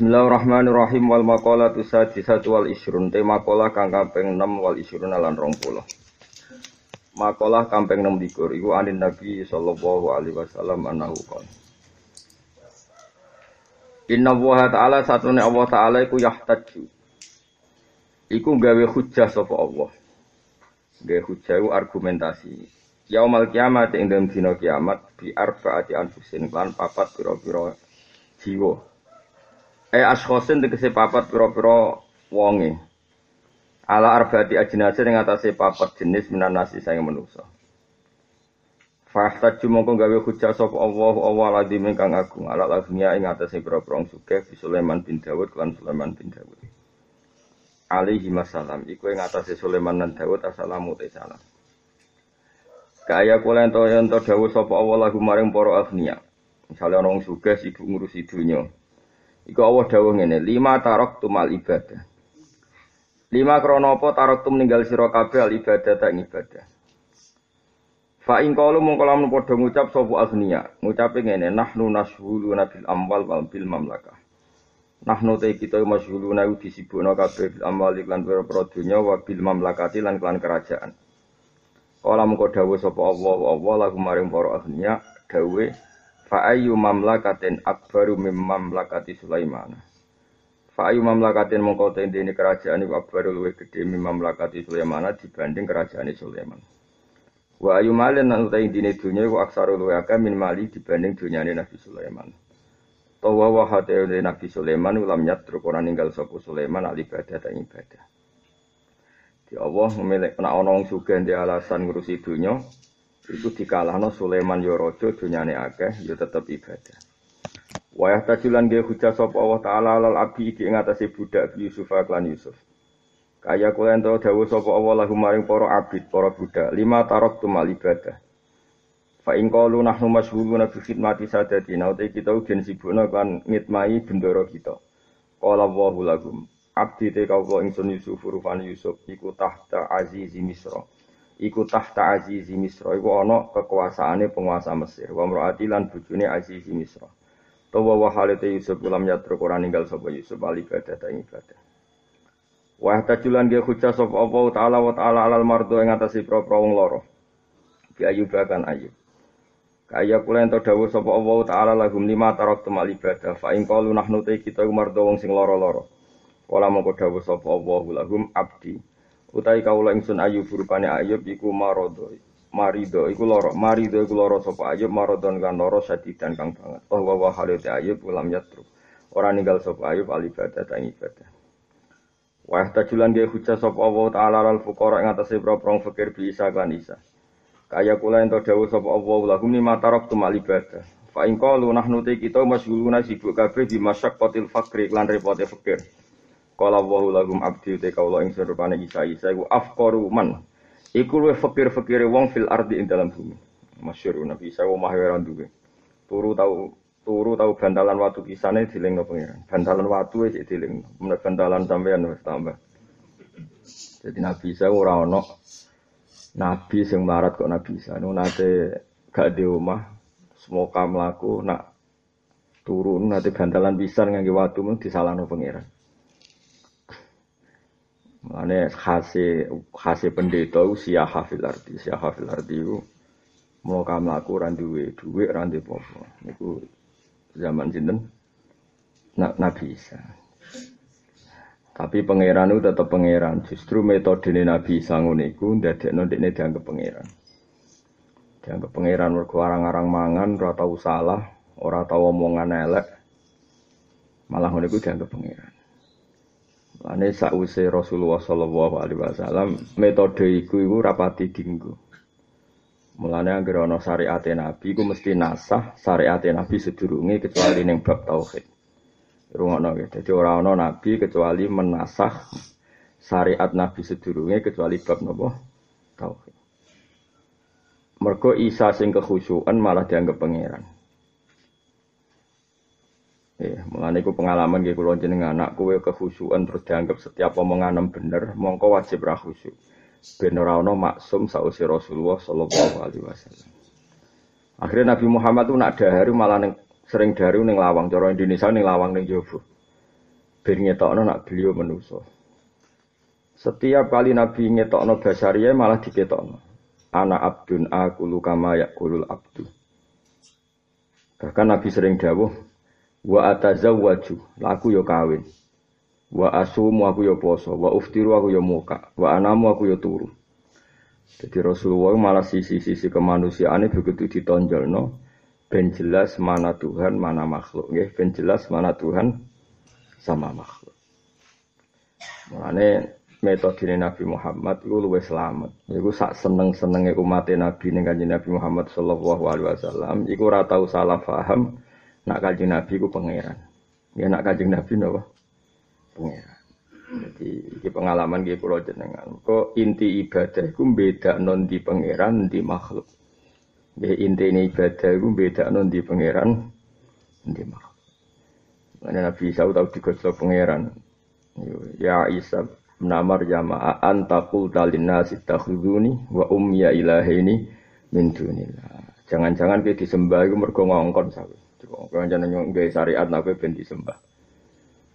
Bismillahirrahmanirrahim. Wal maqalatu sadisatu wal isrun te maqalah kang kaping 6 wal isrun lan 20. Maqalah kaping 6 likur. Iku anin Nabi sallallahu alaihi wasallam anahu qala Inna wa ta'ala satune Allah ta'ala iku yahtaju. Iku gawe hujjah sapa Allah. Gawe hujjah iku argumentasi. Yaumal kiamat ing dalam dina kiamat bi arbaati anfusin lan papat pira-pira jiwa Eh askhosin tegese papat pira-pira wonge. Ala arbati ajnase ing atase papat jenis minan nasi saya manusa. Fahtaju mongko gawe hujah sapa Allah Allah ladzi kang agung ala lagnya ing atase pira-pira suke bi Sulaiman bin Dawud lan Sulaiman bin Dawud. Alaihi masalam iku ing atase Sulaiman lan Dawud assalamu salam. Kaya kula ento ento dawuh sapa Allah lagu maring para agnia. Misale ana wong sugih sibuk ngurusi dunya. Iku Allah dawuh ngene, lima tarok tumal ibadah. Lima kronopo tarok tum ninggal sira kabeh al ibadah tak ibadah. Fa in qalu mung kala padha ngucap sapa asniya, ngucape ngene, nahnu nashhulu nabil amwal wal bil mamlakah. Nahnu te kita masyhuluna disibukna kabeh bil amwal lan pira-pira donya wa bil mamlakati lan klan kerajaan. Kala mung dawuh sapa Allah, Allah lagu maring para asniya dawuh Fa ayu mamlakatin akbaru mim mamlakati Sulaiman. Fa ayu mamlakatin mongko ini kerajaan iku akbaru luwih gedhe mim mamlakati Sulaiman dibanding kerajaan Sulaiman. Wa ayu malin lan utai dene dunya iku aksaru luwih akeh min mali dibanding dunyane Nabi Sulaiman. Tawa wa hate Nabi Sulaiman ulam nyatruk ora ninggal sapa Sulaiman al ibadah ta ibadah. Di Allah memilih ana wong sugih alasan ngurusi dunya, Iku dikalahno Sulaiman yo raja dunyane akeh yo tetep ibadah. Wayah tajulan ge hujah sapa Allah taala lal abdi iki ing atase budak Yusuf lan Yusuf. Kaya kula ento dawuh sapa Allah lahum maring abid, para budak, lima tarok tumal ibadah. Fa in qalu nahnu masyghuluna bi khidmati sadatina, uta kita ugen sibukna kan ngitmai bendoro kita. Qala Allahu lahum, abdi te kawula ingsun Yusuf rufani Yusuf iku tahta azizi Misra iku tahta azizi Misra. Iku ana kekuasaane penguasa Mesir. Wa mraati lan bojone azizi Misra. Tawa wa halite Yusuf ulam yatru ora ninggal sapa Yusuf ali ibadah ta ibadah. Wa tajulan dia hujah sapa Allah taala wa taala alal mardo ing atase pro-pro wong loro Bi ayub ayub. Kaya kula ento dawuh sapa Allah taala lahum lima tarok temal ibadah fa in qalu nahnu kita mardo wong sing loro-loro Kala mongko dawuh sapa Allah lahum abdi Utai kaula ingsun ayub rupane ayub iku marodo. Marido iku loro, marido iku loro sapa ayub marodon kan loro sadidan kang banget. Oh wa wa halite ayub ulam yatru. Ora ninggal sapa ayub al ibadah ta ibadah. Wa tajulan dia hujah sapa Allah taala al fuqara ing atase pro-pro fakir bi isa kan isa. Kaya kula ento dawuh sapa Allah lahum ni matarok tumal ibadah. Fa in qalu nahnu kita masyghuluna sibuk kabeh bi masyaqqatil fakri lan repote fakir. Kala wa lahum abdi te kaula ing serupane Isa Isa iku afqaru man. Iku luwih fakir-fakire wong fil ardi ing dalam bumi. Masyhur Nabi Isa wa mahwera duwe. Turu tau turu tau bantalan watu kisane dilingno pengiran. Bantalan watu wis dilingno. Mun bantalan sampean wis tambah. Jadi Nabi Isa ora ono nabi sing marat kok Nabi Isa. Nu nate gak di omah, semoga mlaku nak turun nanti bantalan pisan ngangge watu mung disalahno pengiran. Mane khase khase pendeta usia hafil arti, usia hafil arti itu mau kamu laku randuwe duwe randu popo. Niku zaman sinten nak Nabi Isa. Tapi pangeran itu tetap pangeran. Justru metode Nabi Isa ngono iku ndadekno dekne dianggap pangeran. Dianggap pangeran mergo arang-arang mangan ora tau salah, ora tau omongan elek. Malah ngono dianggap pangeran. Ane sakwise Rasulullah sallallahu alaihi wasallam metode iku iku rapati dinggo. Mulane anggere ana syariat Nabi iku mesti nasah syariat Nabi sedurunge kecuali ning bab tauhid. Rungono ya. Dadi ora ana nabi kecuali menasah syariat Nabi sedurunge kecuali bab napa? Tauhid. Mergo Isa sing kekhusyukan malah dianggap pangeran. Ya, mengenai ku pengalaman gitu kalau jeneng anak kue kehusuan terus dianggap setiap omongan bener, mongko wajib ra khusyuk. Ben ora maksum sausi Rasulullah sallallahu alaihi wasallam. Akhirnya Nabi Muhammad tuh nak dahari malah neng, sering dari neng lawang, cara Indonesia neng lawang neng Jowo. ben ngetokno nak beliau menuso. Setiap kali Nabi ngetokno basaria malah diketokno. Ana abdun aku kama yakulul abdu. Bahkan Nabi sering dawuh, wa atazawwaju, laku yo kawin. Wa asumu aku yo poso, wa uftiru aku yo muka, wa anamu aku yo turu. Jadi Rasulullah malah sisi-sisi kemanusiaan begitu ditonjol no, ben jelas mana Tuhan, mana makhluk. Ya, ben jelas mana Tuhan sama makhluk. Mulane metode Nabi Muhammad itu luwes selamat. Iku sak seneng senengnya umat Nabi ning Nabi Muhammad Shallallahu Alaihi Wasallam. Iku ora tau salah paham. Nak kanjeng Nabi ku pangeran. Ya nak kanjeng Nabi napa? Pangeran. Jadi ini pengalaman gitu pulau jenengan. Kok inti ibadah itu beda non di pangeran di makhluk. Ya inti ini ibadah itu beda non di pangeran di makhluk. Mana Nabi Isa tahu digosok pangeran. Ya Isa namar jamaah antakul talina sitakhuduni wa umya ilahini min dunillah. Jangan-jangan kita disembah itu mergo ngongkon. Jangan-jangan nggak syariat nabi ben disembah.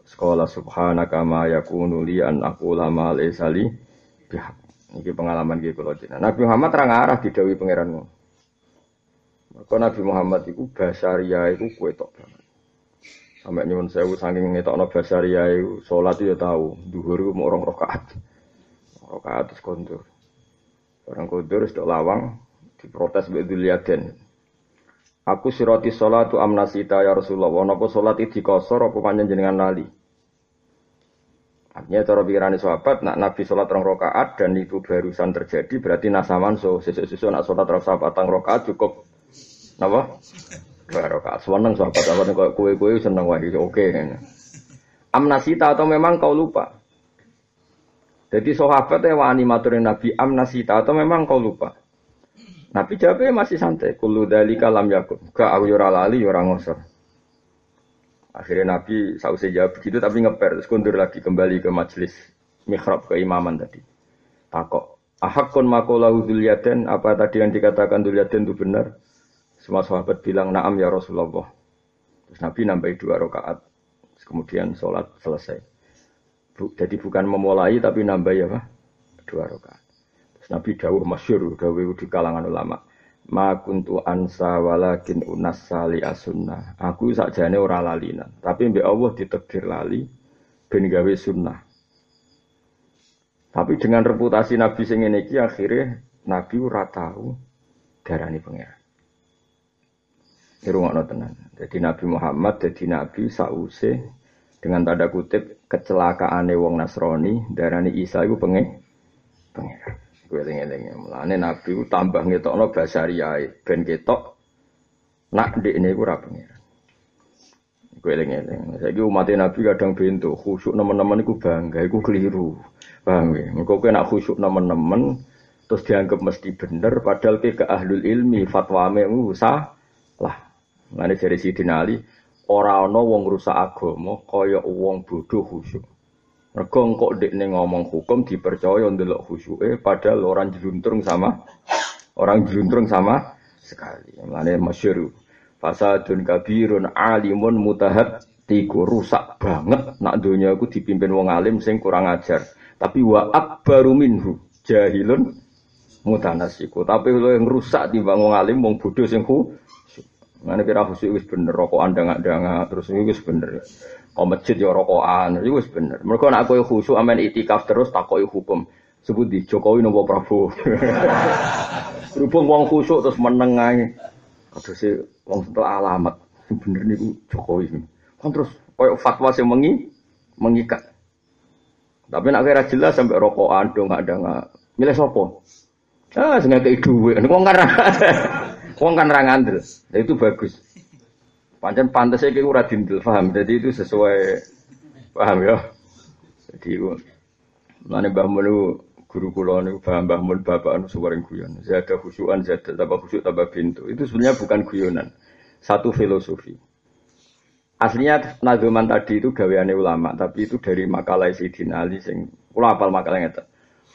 Sekolah subhanaka ma yakunu li an aqula ma laysa li bihaq. Iki pengalaman iki kula jenengan. Nabi Muhammad terang arah didawi pangeranmu. Maka Nabi Muhammad iku basaria iku kue tok banget. Sampai nyuwun sewu saking ngetokno basaria iku salat ya tahu, duhur iku mau rong rakaat. Rakaat terus kondur. Orang kondur sudah lawang diprotes mbek Dzulyaden. Aku siroti sholatu amnasita ya Rasulullah. Napa sholat itu dikosor apa panjenengan lali? Artinya cara pikiran sahabat, nak Nabi sholat rong rokaat dan itu barusan terjadi, berarti nasaman so sesuatu nak sholat rong sahabat rong rokaat cukup, apa? Dua rokaat. Seneng sahabat sahabat kok kue kue seneng wah oke. Okay. Amnasita atau memang kau lupa? Jadi sahabat ya wani Nabi amnasita atau memang kau lupa? Nabi jawabnya masih santai. Kulu dari kalam yakun. Gak aku yura lali yura ngosor. Akhirnya Nabi sausai jawab begitu tapi ngeper terus kundur lagi kembali ke majelis mihrab keimaman tadi. Takok. Ahakun makolahu dzulyaden apa tadi yang dikatakan dzulyaden itu benar? Semua sahabat bilang naam ya Rasulullah. Terus Nabi nambahi dua rakaat. Kemudian sholat selesai. jadi bukan memulai tapi nambah ya apa? Dua rakaat. Nabi dawuh masyur, dawuh di kalangan ulama ma kuntu ansa walakin unas sali asunnah. Aku sakjane ora lalinan, tapi mbek Allah ditakdir lali ben gawe sunnah. Tapi dengan reputasi Nabi sing ngene iki akhirnya Nabi ora tahu darani pangeran. Irungokno tenan. Jadi Nabi Muhammad jadi Nabi sause dengan tanda kutip kecelakaane wong Nasrani darani Isa iku pengen pangeran. Gue eling-eling. Mulane Nabi ku tambah ngetokno basariyae ben ketok nak ndek ini ku ora pengiran. Gue eling-eling. Saiki umat Nabi kadang bento khusyuk nemen-nemen iku bangga, iku keliru. Paham ya? Engko kowe nak khusyuk nemen-nemen terus dianggap mesti bener padahal ke ke ahlul ilmi fatwame salah. Mulane dari Sidin Ali ora ana wong rusak agama kaya wong bodoh khusyuk. Mergo kok dekne ngomong hukum dipercaya ndelok khusyuke padahal orang jeluntrung sama orang jeluntrung sama sekali. Mulane masyhur fasadun kabirun alimun mutahad tiku rusak banget nak dunia aku dipimpin wong alim sing kurang ajar. Tapi wa akbaru minhu jahilun mutanasiku. Tapi lo yang rusak timbang wong alim wong bodoh sing Mana kira khusyuk wis bener rokok andang-andang terus wis bener. Kau masjid ya rokokan, itu wis bener. Mereka nak kau khusyuk amen itikaf terus tak kau hukum. Sebut di Jokowi nopo Prabowo. Berhubung wong khusyuk terus menengai. Aduh sih wong setelah alamat. Bener nih Jokowi. Kan terus kau fatwa sih mengi mengikat. Tapi nak kira jelas sampai rokokan dong ada nggak. Milih sopo. Ah, sengaja kayak duit. Wong kan wong kan ra ngandel. Itu bagus. Pancen pantasnya kayak ura dindel, paham? Jadi itu sesuai, paham ya? Jadi mana mbah mulu guru kulo nih paham mbah mulu bapak anu suwaring guyon. Zada khusyuan, zada tambah khusyuk tambah pintu. Itu sebenarnya bukan guyonan, satu filosofi. Aslinya nazuman tadi itu gaweane ulama, tapi itu dari makalah Sayyidina Ali sing kula apal makalah ngeten.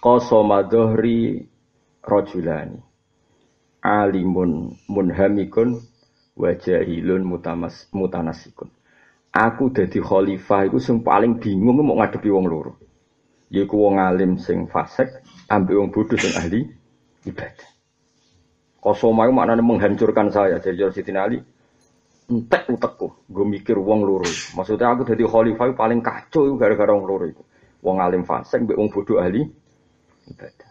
Qasama dhahri rajulani alimun munhamikun wajahilun mutamas mutanasikun. Aku dadi khalifah iku sing paling bingung mau ngadepi wong loro. Yaiku wong alim sing fasik, ambek wong bodoh sing ahli ibadah. Kosoma itu maknanya menghancurkan saya dari Siti Ali. Entek utekku, gue mikir wong loro. Maksudnya aku jadi khalifah paling kacau gara-gara wong loro itu. Wong alim fasik, mbek wong bodoh ahli ibadah.